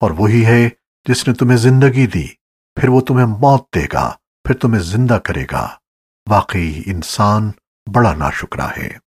اور وہی ہے جس نے تمہیں زندگی دی، پھر وہ تمہیں موت دے گا، پھر تمہیں زندہ کرے گا۔ واقعی انسان بڑا ناشکرہ ہے۔